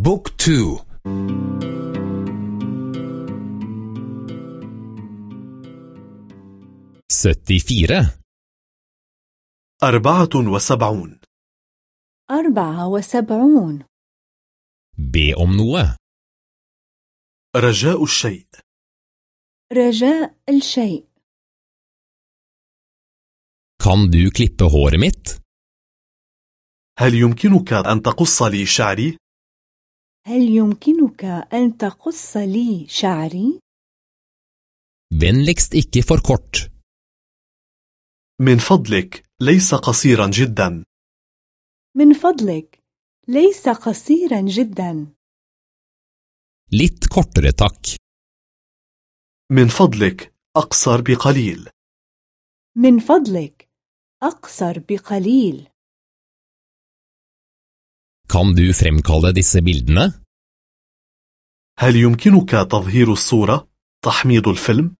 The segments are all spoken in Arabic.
book two syttifire أربعة وسبعون أربعة وسبعون be om noe. رجاء الشيء رجاء الشيء Kan du klippe håret mitt? هل يمكنك أن تقص لي شعري؟ هل يمكنك أن تقص لي شعري؟ Vennligst ikke for kort. من فضلك ليس قصيرا جدا من فضلك ليس قصيرا جدا Litt kortere takk. من فضلك أقصر بقليل من فضلك أقصر بقليل Kan du fremkalle disse bildene? هل يمكنك تظهير الصورة؟ تحميض الفيلم؟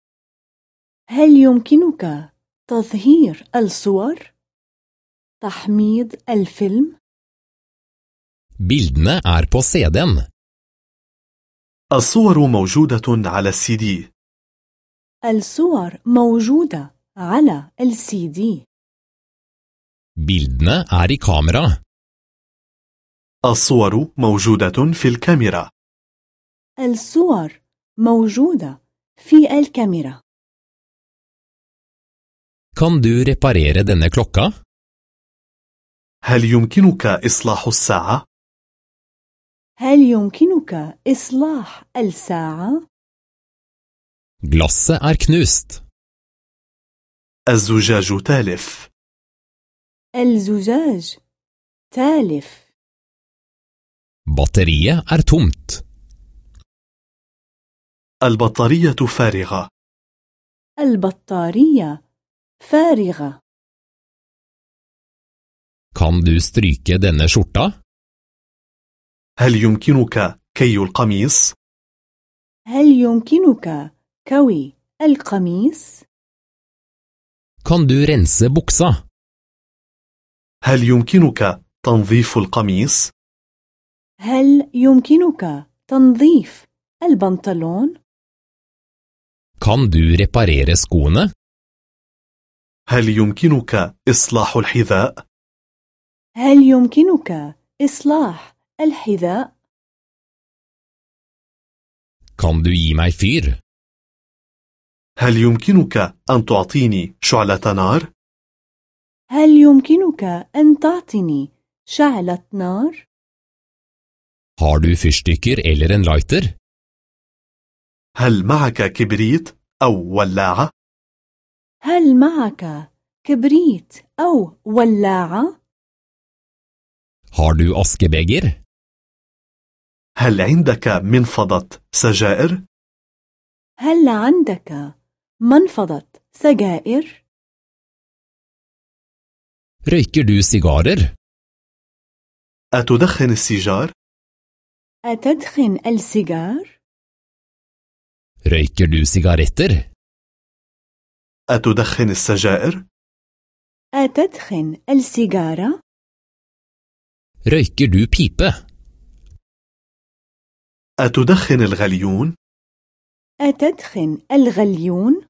هل يمكنك تظهير الصور؟ تحميض الفيلم؟ Bildene er på CD-en. الصور موجودة على السي دي الصور موجودة على السي دي Bildene er i kamera. الصور موجودة في الكاميرا الصور موجودة في الكاميرا Kan du reparere denne klokka? هل يمكنك إصلاح الساعة؟ هل يمكنك إصلاح الساعة؟ Glasset er knust. الزجاج تالف الزجاج تالف Batteriet er tomt. البطارية فارغة البطارية فارغة Kan du stryke denne skjorta? هل يمكنك كي القميص؟ هل يمكنك كوي القميص؟ Kan du rense buksa? هل يمكنك تنظيف القميص؟ هل يمكنك تنظيف البنطلون؟ Kan du reparere skoene? هل يمكنك إصلاح الحذاء؟ هل يمكنك إصلاح الحذاء؟ Kan du gi meg fyr? هل يمكنك أن تعطيني شعلة نار؟ هل يمكنك أن تعطيني شعلة نار؟ Har du fyrstikker eller en lighter? هل معك كبريت أو ولاعة؟ هل معك كبريت أو ولاعة؟ Har du askebeger? هل عندك منفضة سجائر؟ هل عندك منفضة سجائر؟ Røyker du sigarer? أتدخن السيجار؟ أتدخن السيجار؟ Røyker du sigaretter? أتدخن السجائر؟ أتدخن السيجارة؟ Røyker du pipe? أتدخن الغليون؟ أتدخن الغليون؟